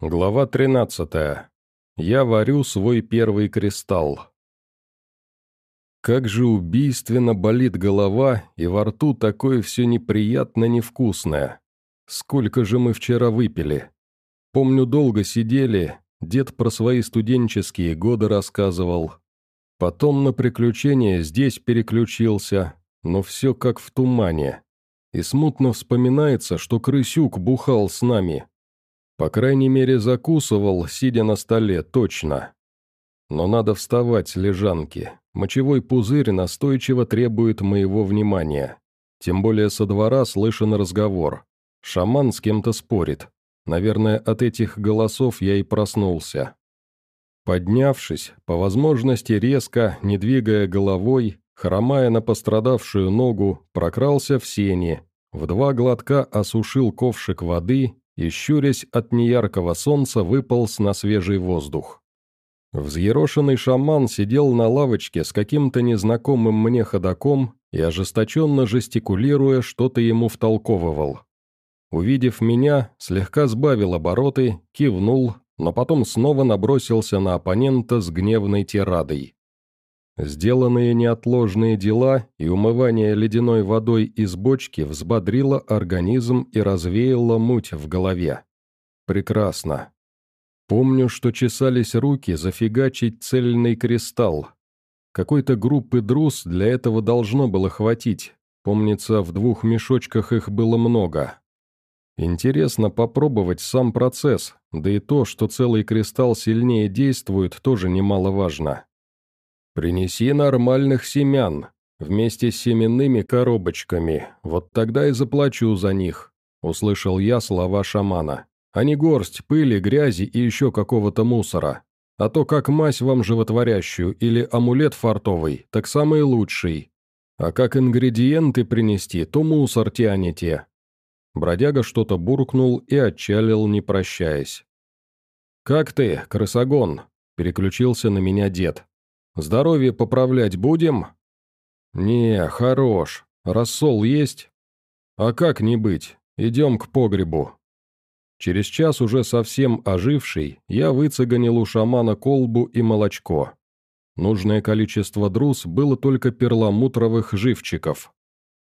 Глава 13. Я варю свой первый кристалл. Как же убийственно болит голова, и во рту такое все неприятно невкусное. Сколько же мы вчера выпили. Помню, долго сидели, дед про свои студенческие годы рассказывал. Потом на приключения здесь переключился, но все как в тумане. И смутно вспоминается, что крысюк бухал с нами, по крайней мере, закусывал, сидя на столе, точно. Но надо вставать лежанки. Мочевой пузырь настойчиво требует моего внимания. Тем более со двора слышен разговор. Шаман с кем-то спорит. Наверное, от этих голосов я и проснулся. Поднявшись, по возможности резко, не двигая головой, хромая на пострадавшую ногу, прокрался в сени, в два глотка осушил ковшик воды и, щурясь от неяркого солнца, выполз на свежий воздух. Взъерошенный шаман сидел на лавочке с каким-то незнакомым мне ходаком и, ожесточенно жестикулируя, что-то ему втолковывал. Увидев меня, слегка сбавил обороты, кивнул, но потом снова набросился на оппонента с гневной тирадой. Сделанные неотложные дела и умывание ледяной водой из бочки взбодрило организм и развеяло муть в голове. Прекрасно. Помню, что чесались руки зафигачить цельный кристалл. Какой-то группы друз для этого должно было хватить. Помнится, в двух мешочках их было много. Интересно попробовать сам процесс, да и то, что целый кристалл сильнее действует, тоже немаловажно. «Принеси нормальных семян, вместе с семенными коробочками, вот тогда и заплачу за них», — услышал я слова шамана. «А не горсть пыли, грязи и еще какого-то мусора. А то как мазь вам животворящую или амулет фартовый, так самый лучший. А как ингредиенты принести, то мусор тянете». Бродяга что-то буркнул и отчалил, не прощаясь. «Как ты, крысогон?» – переключился на меня дед. Здоровье поправлять будем?» «Не, хорош. Рассол есть?» «А как не быть? Идем к погребу». Через час уже совсем оживший, я выцеганил у шамана колбу и молочко. Нужное количество друз было только перламутровых живчиков.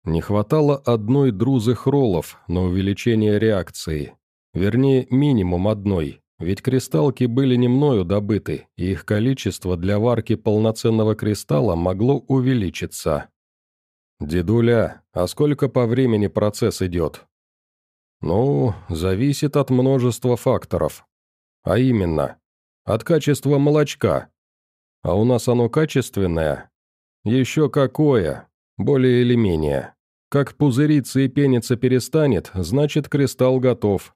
Не хватало одной друзы хролов на увеличение реакции. Вернее, минимум одной. Ведь кристаллки были не мною добыты, и их количество для варки полноценного кристалла могло увеличиться. «Дедуля, а сколько по времени процесс идет?» «Ну, зависит от множества факторов. А именно, от качества молочка. А у нас оно качественное? Еще какое, более или менее. Как пузыриться и пениться перестанет, значит кристалл готов,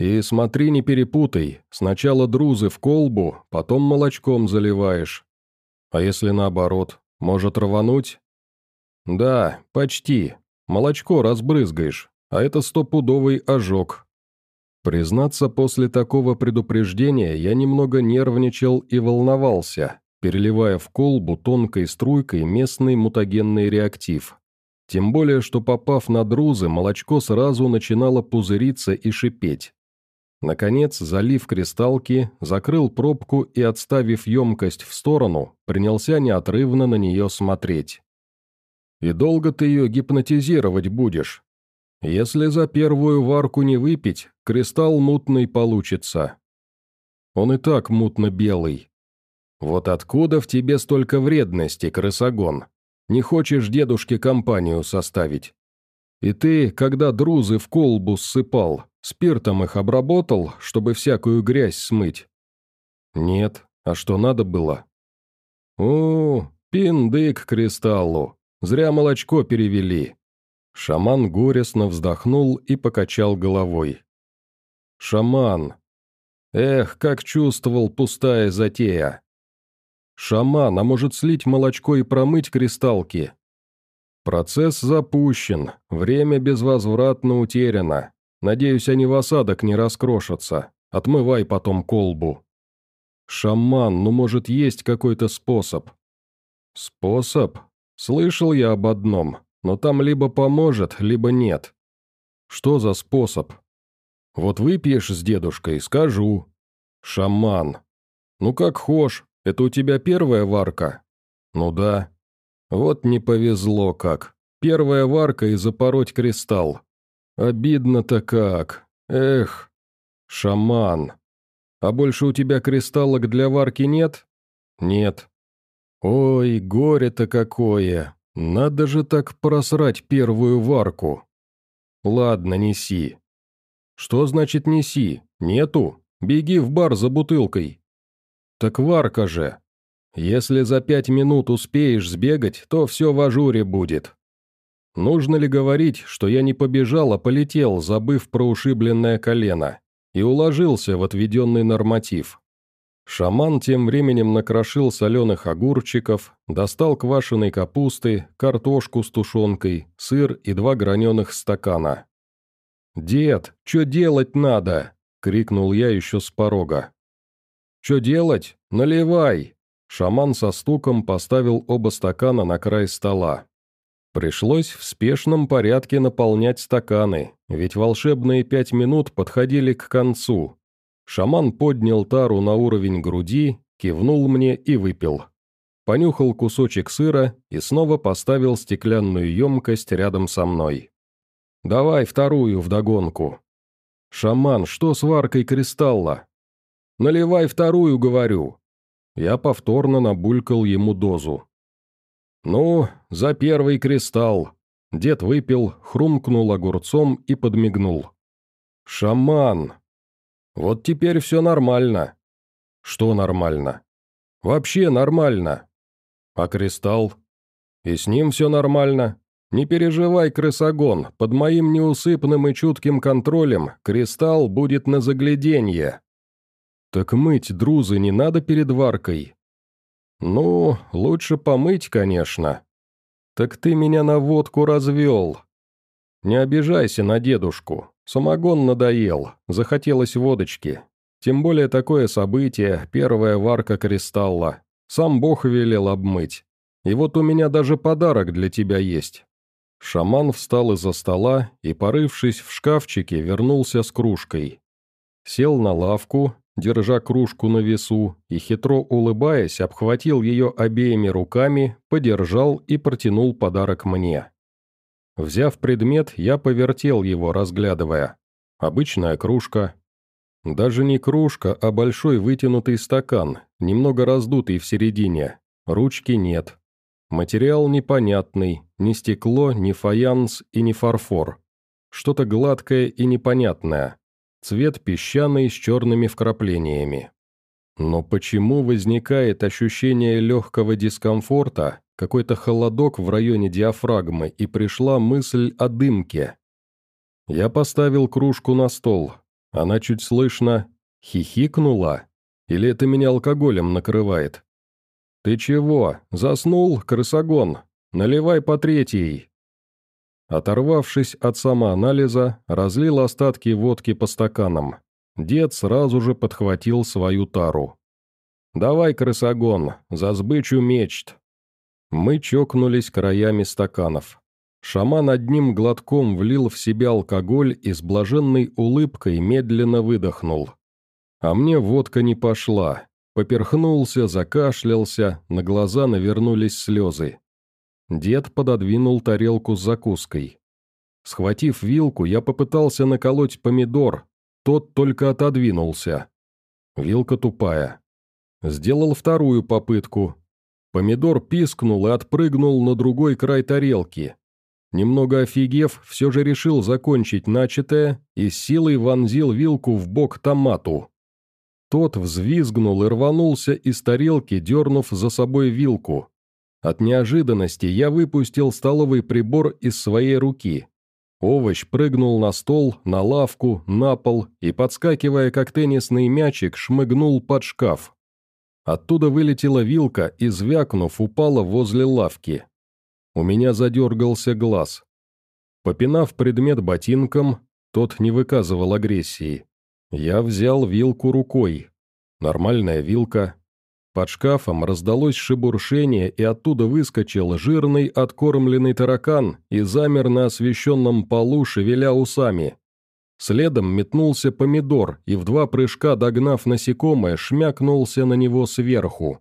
и смотри, не перепутай, сначала друзы в колбу, потом молочком заливаешь. А если наоборот, может рвануть? Да, почти. Молочко разбрызгаешь, а это стопудовый ожог. Признаться, после такого предупреждения я немного нервничал и волновался, переливая в колбу тонкой струйкой местный мутагенный реактив. Тем более, что попав на друзы, молочко сразу начинало пузыриться и шипеть. Наконец, залив кристалки, закрыл пробку и, отставив емкость в сторону, принялся неотрывно на нее смотреть. «И долго ты ее гипнотизировать будешь? Если за первую варку не выпить, кристалл мутный получится. Он и так мутно-белый. Вот откуда в тебе столько вредности, крысогон? Не хочешь дедушке компанию составить? И ты, когда друзы в колбу ссыпал, спиртом их обработал, чтобы всякую грязь смыть? Нет, а что надо было? О, пиндык кристаллу, зря молочко перевели. Шаман горестно вздохнул и покачал головой. Шаман. Эх, как чувствовал пустая затея. Шаман, а может слить молочко и промыть кристалки? Процесс запущен, время безвозвратно утеряно. Надеюсь, они в осадок не раскрошатся. Отмывай потом колбу. Шаман, ну может есть какой-то способ? Способ? Слышал я об одном, но там либо поможет, либо нет. Что за способ? Вот выпьешь с дедушкой, скажу. Шаман. Ну как хошь, это у тебя первая варка? Ну да. Вот не повезло как. Первая варка и запороть кристалл. Обидно-то как. Эх. Шаман. А больше у тебя кристаллок для варки нет? Нет. Ой, горе-то какое. Надо же так просрать первую варку. Ладно, неси. Что значит неси? Нету? Беги в бар за бутылкой. Так варка же. Если за пять минут успеешь сбегать, то все в ажуре будет. Нужно ли говорить, что я не побежал, а полетел, забыв про ушибленное колено, и уложился в отведенный норматив? Шаман тем временем накрошил соленых огурчиков, достал квашеной капусты, картошку с тушенкой, сыр и два граненых стакана. «Дед, что делать надо?» — крикнул я еще с порога. «Что делать? Наливай!» Шаман со стуком поставил оба стакана на край стола. Пришлось в спешном порядке наполнять стаканы, ведь волшебные пять минут подходили к концу. Шаман поднял тару на уровень груди, кивнул мне и выпил. Понюхал кусочек сыра и снова поставил стеклянную емкость рядом со мной. «Давай вторую вдогонку». «Шаман, что с варкой кристалла?» «Наливай вторую, говорю». Я повторно набулькал ему дозу. «Ну, за первый кристалл». Дед выпил, хрумкнул огурцом и подмигнул. «Шаман!» «Вот теперь все нормально». «Что нормально?» «Вообще нормально». «А кристалл?» «И с ним все нормально. Не переживай, крысогон, под моим неусыпным и чутким контролем кристалл будет на загляденье». «Так мыть друзы не надо перед варкой?» «Ну, лучше помыть, конечно». «Так ты меня на водку развел». «Не обижайся на дедушку. Самогон надоел, захотелось водочки. Тем более такое событие, первая варка кристалла. Сам Бог велел обмыть. И вот у меня даже подарок для тебя есть». Шаман встал из-за стола и, порывшись в шкафчике, вернулся с кружкой. Сел на лавку, держа кружку на весу, и, хитро улыбаясь, обхватил ее обеими руками, подержал и протянул подарок мне. Взяв предмет, я повертел его, разглядывая. Обычная кружка. Даже не кружка, а большой вытянутый стакан, немного раздутый в середине. Ручки нет. Материал непонятный, ни стекло, ни фаянс и ни фарфор. Что-то гладкое и непонятное. Цвет песчаный с черными вкраплениями. Но почему возникает ощущение легкого дискомфорта, какой-то холодок в районе диафрагмы, и пришла мысль о дымке? Я поставил кружку на стол. Она чуть слышно хихикнула. Или это меня алкоголем накрывает? «Ты чего? Заснул, крысогон? Наливай по третьей!» Оторвавшись от самоанализа, разлил остатки водки по стаканам. Дед сразу же подхватил свою тару. «Давай, крысогон, за сбычу мечт!» Мы чокнулись краями стаканов. Шаман одним глотком влил в себя алкоголь и с блаженной улыбкой медленно выдохнул. А мне водка не пошла. Поперхнулся, закашлялся, на глаза навернулись слезы. Дед пододвинул тарелку с закуской. Схватив вилку, я попытался наколоть помидор, тот только отодвинулся. Вилка тупая. Сделал вторую попытку. Помидор пискнул и отпрыгнул на другой край тарелки. Немного офигев, все же решил закончить начатое и с силой вонзил вилку в бок томату. Тот взвизгнул и рванулся из тарелки, дернув за собой вилку. От неожиданности я выпустил столовый прибор из своей руки. Овощ прыгнул на стол, на лавку, на пол и, подскакивая как теннисный мячик, шмыгнул под шкаф. Оттуда вылетела вилка и, звякнув, упала возле лавки. У меня задергался глаз. Попинав предмет ботинком, тот не выказывал агрессии. Я взял вилку рукой. Нормальная вилка, под шкафом раздалось шебуршение, и оттуда выскочил жирный откормленный таракан и замер на освещенном полу, шевеля усами. Следом метнулся помидор и в два прыжка, догнав насекомое, шмякнулся на него сверху.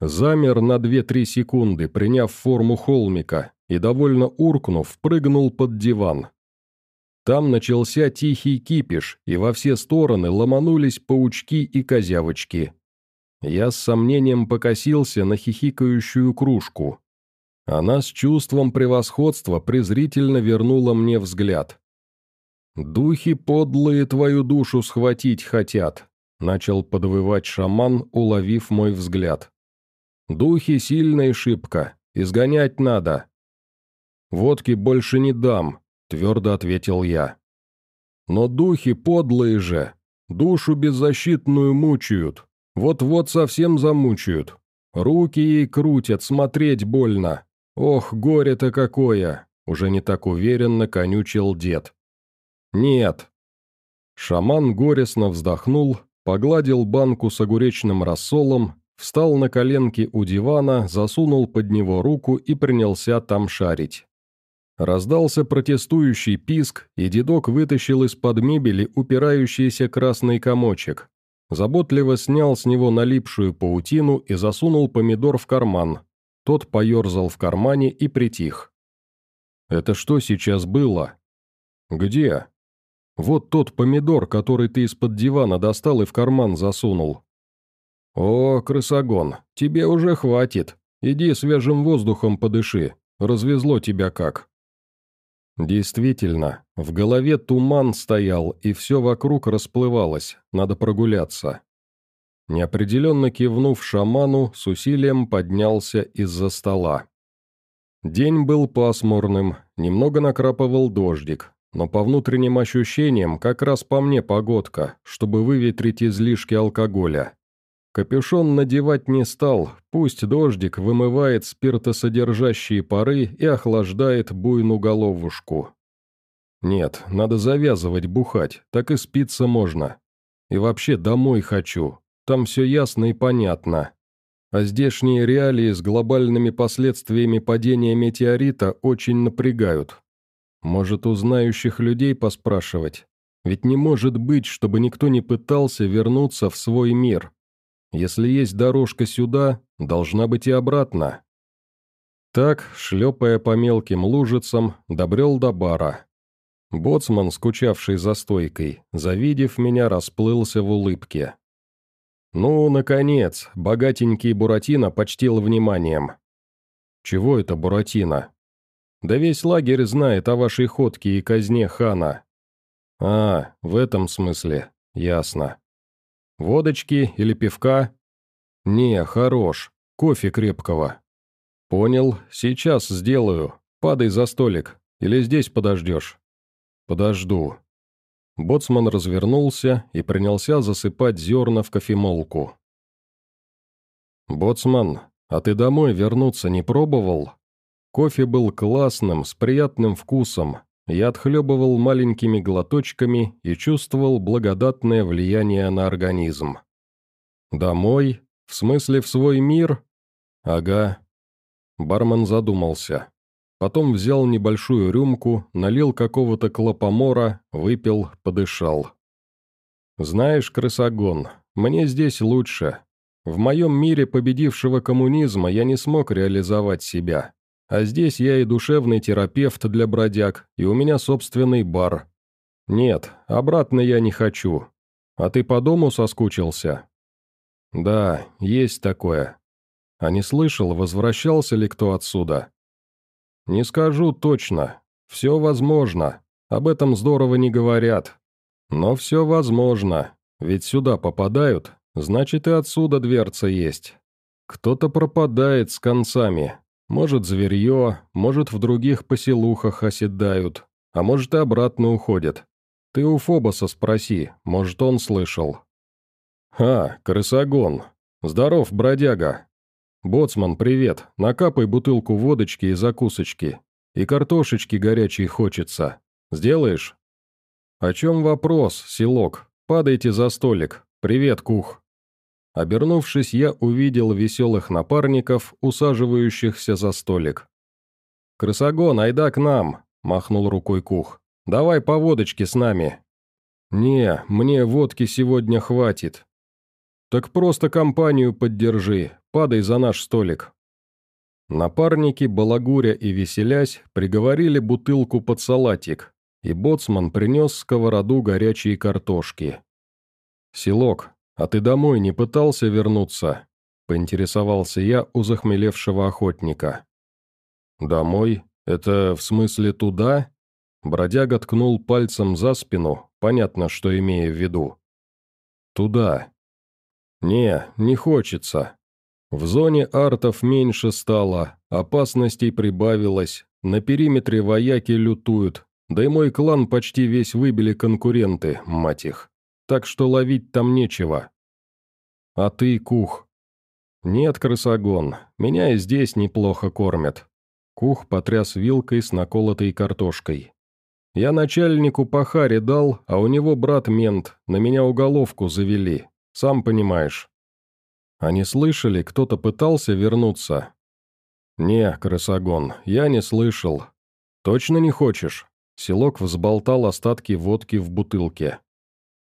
Замер на 2-3 секунды, приняв форму холмика, и, довольно уркнув, прыгнул под диван. Там начался тихий кипиш, и во все стороны ломанулись паучки и козявочки. Я с сомнением покосился на хихикающую кружку. Она с чувством превосходства презрительно вернула мне взгляд. «Духи подлые твою душу схватить хотят», — начал подвывать шаман, уловив мой взгляд. «Духи сильная шибко, изгонять надо». «Водки больше не дам», — твердо ответил я. «Но духи подлые же, душу беззащитную мучают, вот-вот совсем замучают. Руки ей крутят, смотреть больно. Ох, горе-то какое!» — уже не так уверенно конючил дед. «Нет». Шаман горестно вздохнул, погладил банку с огуречным рассолом, встал на коленки у дивана, засунул под него руку и принялся там шарить. Раздался протестующий писк, и дедок вытащил из-под мебели упирающийся красный комочек. Заботливо снял с него налипшую паутину и засунул помидор в карман. Тот поерзал в кармане и притих. «Это что сейчас было?» «Где?» Вот тот помидор, который ты из-под дивана достал и в карман засунул. О, крысогон, тебе уже хватит. Иди свежим воздухом подыши. Развезло тебя как. Действительно, в голове туман стоял, и все вокруг расплывалось, надо прогуляться. Неопределенно кивнув шаману, с усилием поднялся из-за стола. День был пасмурным, немного накрапывал дождик, но по внутренним ощущениям как раз по мне погодка, чтобы выветрить излишки алкоголя. Капюшон надевать не стал, пусть дождик вымывает спиртосодержащие пары и охлаждает буйну головушку. Нет, надо завязывать бухать, так и спиться можно. И вообще домой хочу, там все ясно и понятно. А здешние реалии с глобальными последствиями падения метеорита очень напрягают. Может, у знающих людей поспрашивать? Ведь не может быть, чтобы никто не пытался вернуться в свой мир. Если есть дорожка сюда, должна быть и обратно. Так, шлепая по мелким лужицам, добрел до бара. Боцман, скучавший за стойкой, завидев меня, расплылся в улыбке. «Ну, наконец, богатенький Буратино почтил вниманием». «Чего это Буратино?» Да весь лагерь знает о вашей ходке и казне хана». «А, в этом смысле. Ясно. Водочки или пивка?» «Не, хорош. Кофе крепкого». «Понял. Сейчас сделаю. Падай за столик. Или здесь подождешь?» «Подожду». Боцман развернулся и принялся засыпать зерна в кофемолку. «Боцман, а ты домой вернуться не пробовал?» Кофе был классным, с приятным вкусом. Я отхлебывал маленькими глоточками и чувствовал благодатное влияние на организм. «Домой? В смысле в свой мир?» «Ага». Бармен задумался. Потом взял небольшую рюмку, налил какого-то клопомора, выпил, подышал. «Знаешь, крысогон, мне здесь лучше. В моем мире победившего коммунизма я не смог реализовать себя. А здесь я и душевный терапевт для бродяг, и у меня собственный бар. Нет, обратно я не хочу. А ты по дому соскучился? Да, есть такое. А не слышал, возвращался ли кто отсюда? Не скажу точно. Все возможно. Об этом здорово не говорят. Но все возможно. Ведь сюда попадают, значит и отсюда дверца есть. Кто-то пропадает с концами, может, зверье, может, в других поселухах оседают, а может, и обратно уходят. Ты у Фобоса спроси, может, он слышал. «А, крысогон. Здоров, бродяга. Боцман, привет. Накапай бутылку водочки и закусочки. И картошечки горячей хочется. Сделаешь?» «О чем вопрос, селок? Падайте за столик. Привет, кух». Обернувшись, я увидел веселых напарников, усаживающихся за столик. «Крысогон, айда к нам!» – махнул рукой Кух. «Давай по водочке с нами. «Не, мне водки сегодня хватит». «Так просто компанию поддержи, падай за наш столик». Напарники, балагуря и веселясь, приговорили бутылку под салатик, и боцман принес сковороду горячей картошки. «Селок, а ты домой не пытался вернуться?» – поинтересовался я у захмелевшего охотника. «Домой? Это в смысле туда?» Бродяга ткнул пальцем за спину, понятно, что имея в виду. «Туда». «Не, не хочется. В зоне артов меньше стало, опасностей прибавилось, на периметре вояки лютуют, да и мой клан почти весь выбили конкуренты, мать их. Так что ловить там нечего. А ты, Кух?» «Нет, крысогон, меня и здесь неплохо кормят». Кух потряс вилкой с наколотой картошкой. Я начальнику по харе дал, а у него брат мент, на меня уголовку завели, сам понимаешь. Они слышали, кто-то пытался вернуться? Не, крысогон, я не слышал. Точно не хочешь? Селок взболтал остатки водки в бутылке.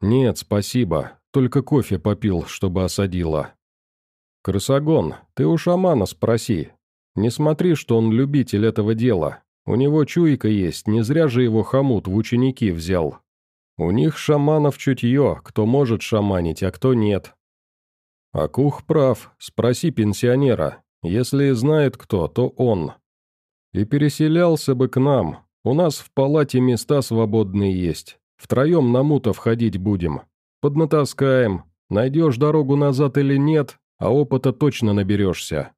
Нет, спасибо, только кофе попил, чтобы осадило. Крысогон, ты у шамана спроси. Не смотри, что он любитель этого дела, у него чуйка есть, не зря же его хомут в ученики взял. У них шаманов чутье, кто может шаманить, а кто нет. Акух прав, спроси пенсионера. Если знает кто, то он. И переселялся бы к нам. У нас в палате места свободные есть. Втроем на мута входить будем. Поднатаскаем. Найдешь дорогу назад или нет, а опыта точно наберешься.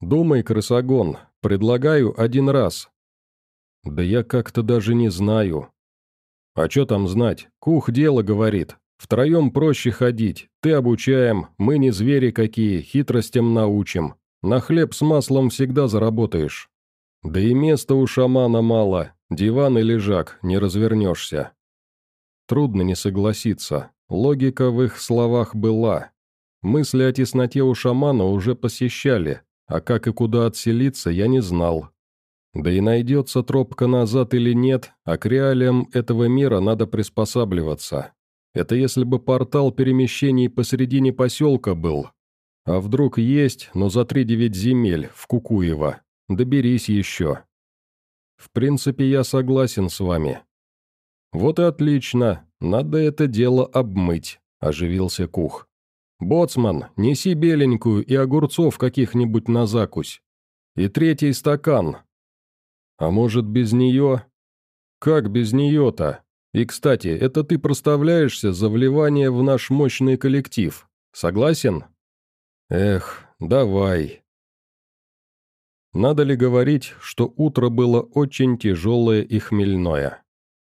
Думай, крысогон, предлагаю один раз, «Да я как-то даже не знаю». «А что там знать? Кух дело говорит. Втроем проще ходить. Ты обучаем, мы не звери какие, хитростям научим. На хлеб с маслом всегда заработаешь. Да и места у шамана мало, диван и лежак, не развернешься». Трудно не согласиться. Логика в их словах была. Мысли о тесноте у шамана уже посещали, а как и куда отселиться, я не знал. Да и найдется тропка назад или нет, а к реалиям этого мира надо приспосабливаться. Это если бы портал перемещений посередине поселка был. А вдруг есть, но за три девять земель, в Кукуево. Доберись еще. В принципе, я согласен с вами. Вот и отлично, надо это дело обмыть, оживился Кух. «Боцман, неси беленькую и огурцов каких-нибудь на закусь. И третий стакан, а может, без нее? Как без нее-то? И, кстати, это ты проставляешься за вливание в наш мощный коллектив. Согласен? Эх, давай. Надо ли говорить, что утро было очень тяжелое и хмельное?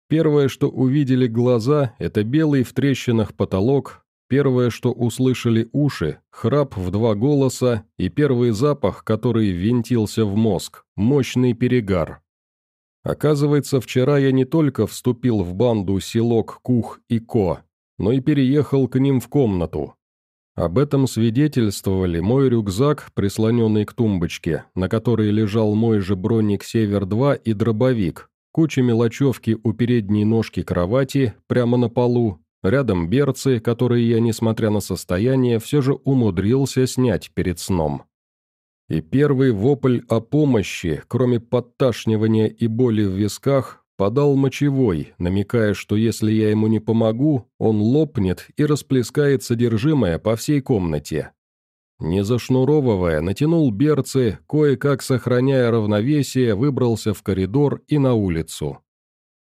Первое, что увидели глаза, это белый в трещинах потолок, первое, что услышали уши, храп в два голоса и первый запах, который винтился в мозг, мощный перегар. Оказывается, вчера я не только вступил в банду Селок, Кух и Ко, но и переехал к ним в комнату. Об этом свидетельствовали мой рюкзак, прислоненный к тумбочке, на которой лежал мой же броник «Север-2» и дробовик, куча мелочевки у передней ножки кровати, прямо на полу, рядом берцы, которые я, несмотря на состояние, все же умудрился снять перед сном. И первый вопль о помощи, кроме подташнивания и боли в висках, подал мочевой, намекая, что если я ему не помогу, он лопнет и расплескает содержимое по всей комнате. Не зашнуровывая, натянул берцы, кое-как сохраняя равновесие, выбрался в коридор и на улицу.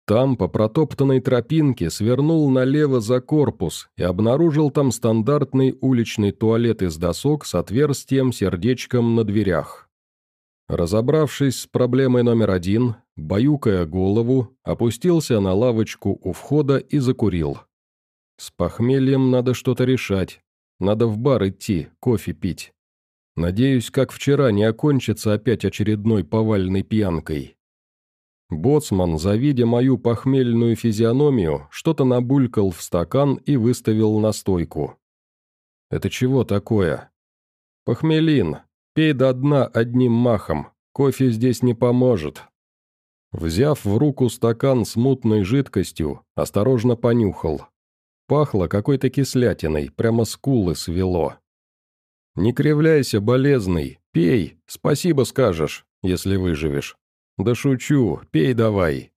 Там, по протоптанной тропинке, свернул налево за корпус и обнаружил там стандартный уличный туалет из досок с отверстием-сердечком на дверях. Разобравшись с проблемой номер один, баюкая голову, опустился на лавочку у входа и закурил. С похмельем надо что-то решать. Надо в бар идти, кофе пить. Надеюсь, как вчера не окончится опять очередной повальной пьянкой. Боцман, завидя мою похмельную физиономию, что-то набулькал в стакан и выставил на стойку. «Это чего такое?» «Похмелин. Пей до дна одним махом. Кофе здесь не поможет». Взяв в руку стакан с мутной жидкостью, осторожно понюхал. Пахло какой-то кислятиной, прямо скулы свело. «Не кривляйся, болезный, пей, спасибо скажешь, если выживешь». «Да шучу, пей давай».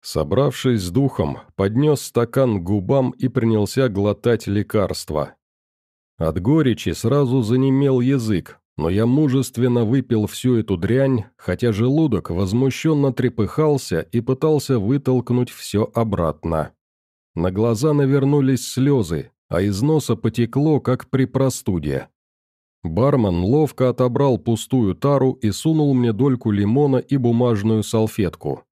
Собравшись с духом, поднес стакан к губам и принялся глотать лекарство. От горечи сразу занемел язык, но я мужественно выпил всю эту дрянь, хотя желудок возмущенно трепыхался и пытался вытолкнуть все обратно. На глаза навернулись слезы, а из носа потекло, как при простуде. Бармен ловко отобрал пустую тару и сунул мне дольку лимона и бумажную салфетку.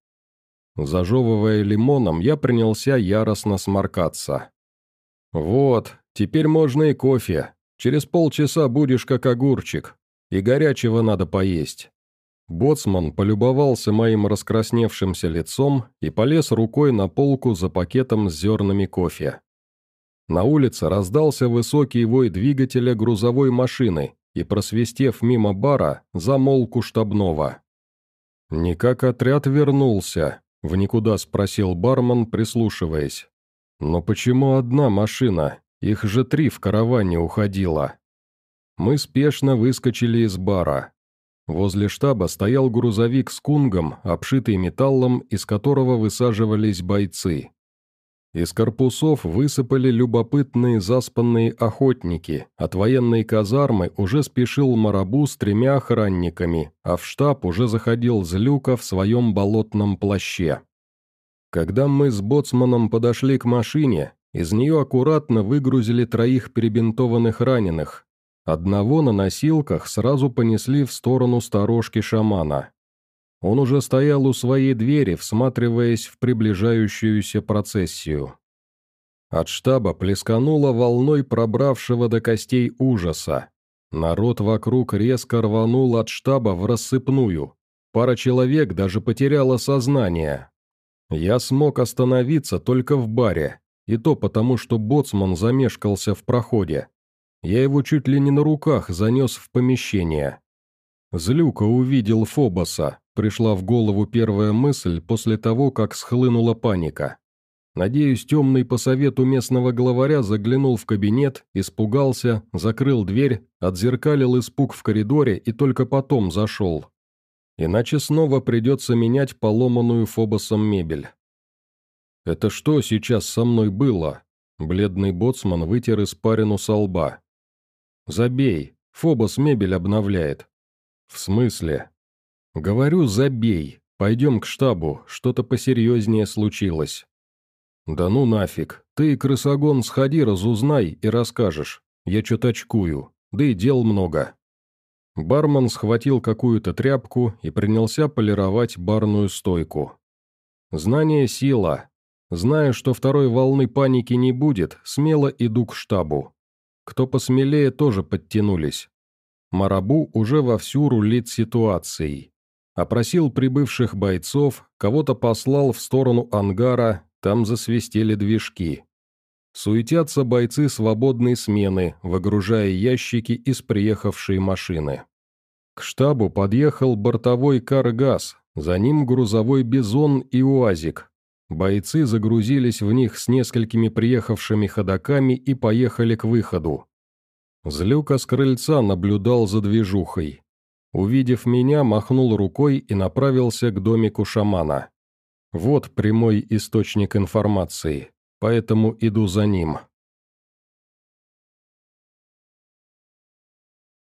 Зажевывая лимоном, я принялся яростно сморкаться. «Вот, теперь можно и кофе. Через полчаса будешь как огурчик. И горячего надо поесть». Боцман полюбовался моим раскрасневшимся лицом и полез рукой на полку за пакетом с зернами кофе. На улице раздался высокий вой двигателя грузовой машины и, просвистев мимо бара, замолк у штабного. «Никак отряд вернулся», — в никуда спросил бармен, прислушиваясь. «Но почему одна машина? Их же три в караване уходило». Мы спешно выскочили из бара. Возле штаба стоял грузовик с кунгом, обшитый металлом, из которого высаживались бойцы. Из корпусов высыпали любопытные заспанные охотники. От военной казармы уже спешил Марабу с тремя охранниками, а в штаб уже заходил Злюка в своем болотном плаще. Когда мы с боцманом подошли к машине, из нее аккуратно выгрузили троих перебинтованных раненых, Одного на носилках сразу понесли в сторону сторожки шамана. Он уже стоял у своей двери, всматриваясь в приближающуюся процессию. От штаба плескануло волной пробравшего до костей ужаса. Народ вокруг резко рванул от штаба в рассыпную. Пара человек даже потеряла сознание. Я смог остановиться только в баре, и то потому, что боцман замешкался в проходе. Я его чуть ли не на руках занес в помещение. Злюка увидел Фобоса, пришла в голову первая мысль после того, как схлынула паника. Надеюсь, темный по совету местного главаря заглянул в кабинет, испугался, закрыл дверь, отзеркалил испуг в коридоре и только потом зашел. Иначе снова придется менять поломанную Фобосом мебель. «Это что сейчас со мной было?» Бледный боцман вытер испарину со лба. «Забей. Фобос мебель обновляет». «В смысле?» «Говорю, забей. Пойдем к штабу. Что-то посерьезнее случилось». «Да ну нафиг. Ты, крысогон, сходи, разузнай и расскажешь. Я что-то очкую. Да и дел много». Бармен схватил какую-то тряпку и принялся полировать барную стойку. «Знание – сила. Зная, что второй волны паники не будет, смело иду к штабу. Кто посмелее, тоже подтянулись. Марабу уже вовсю рулит ситуацией. Опросил прибывших бойцов, кого-то послал в сторону ангара, там засвистели движки. Суетятся бойцы свободной смены, выгружая ящики из приехавшей машины. К штабу подъехал бортовой каргаз, за ним грузовой бизон и уазик, Бойцы загрузились в них с несколькими приехавшими ходаками и поехали к выходу. Злюка с крыльца наблюдал за движухой. Увидев меня, махнул рукой и направился к домику шамана. Вот прямой источник информации, поэтому иду за ним.